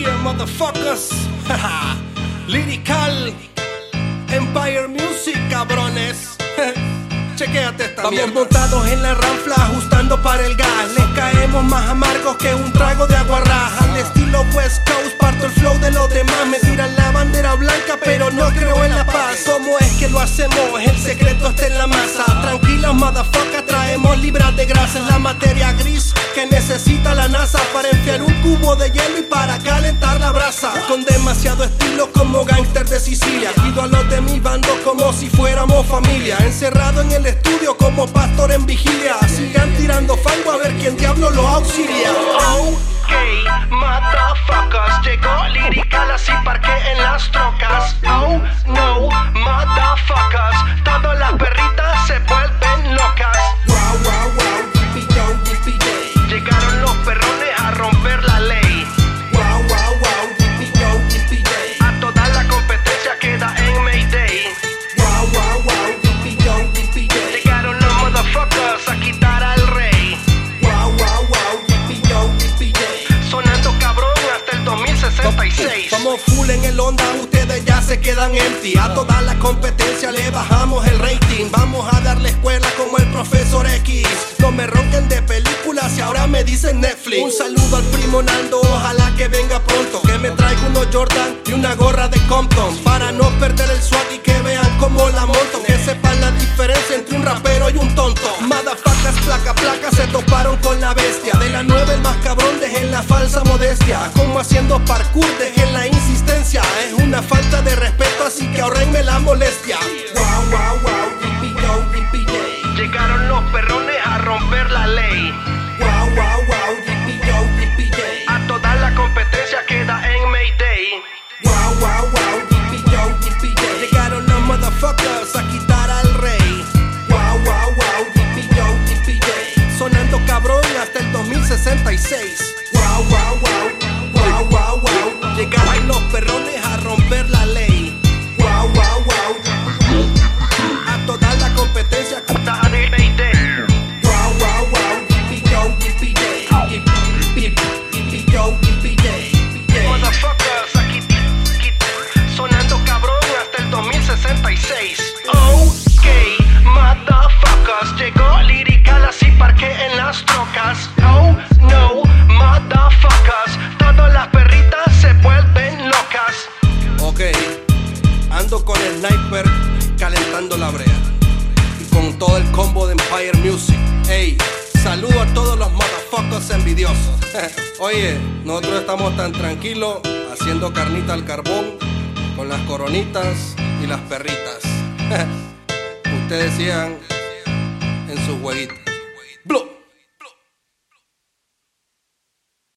Yeah, motherfuckers. Lyrical Empire Music, cabrones. Chequéate esta Vamos montados en la ranfla, ajustando para el gas. Les caemos más amargos que un trago de agua raja. Al estilo West Coast, hacemos? El secreto está en la masa. Tranquilos, motherfuckers, traemos libras de grasa. la materia gris que necesita la NASA para enfriar un cubo de hielo y para calentar la brasa. Con demasiado estilo como gangster de Sicilia. Pido a los de mi bando como si fuéramos familia. Encerrado en el estudio como pastor en vigilia. Sigan tirando fango a ver quién diablo lo auxilia. Ok, motherfuckers, llegó lirical así parque en las trocas. Vamos full en el onda, ustedes ya se quedan empty. A toda la competencia le bajamos el rating. Vamos a darle escuela como el profesor X. No me ronquen de películas y ahora me dicen Netflix. Un saludo al primo Nando, ojalá que venga pronto. Que me traiga unos Jordan y una gorra de Compton. Para no perder el swag y que vean cómo la monto. Falsa modestia. Como haciendo parkour, dejen la insistencia. Es una falta de respeto, así que ahorrenme la molestia. Wow, wow, wow, yippee yo, yippee yay. Llegaron los perrones a romper la ley. Wow, wow, wow, yippee yo, yippee yay. A toda la competencia queda en Mayday. Wow, wow, wow, yippee yo, yippee yay. Llegaron los motherfuckers a perrones a romper la ley. Wow, wow, wow. A toda la competencia. Wow, wow, wow, yippee yo, yippee yay. Yippee, yippee yo, yippee yay. Yay. Motherfuckers, aquí, aquí, sonando cabrón hasta el 2066. Ok, motherfuckers, llegó lirical así parque en las trocas. Ando con el sniper calentando la brea. Y con todo el combo de Empire Music. Ey, saludo a todos los motherfuckers envidiosos. Oye, nosotros estamos tan tranquilos haciendo carnita al carbón con las coronitas y las perritas. Ustedes sigan en sus jueguitos.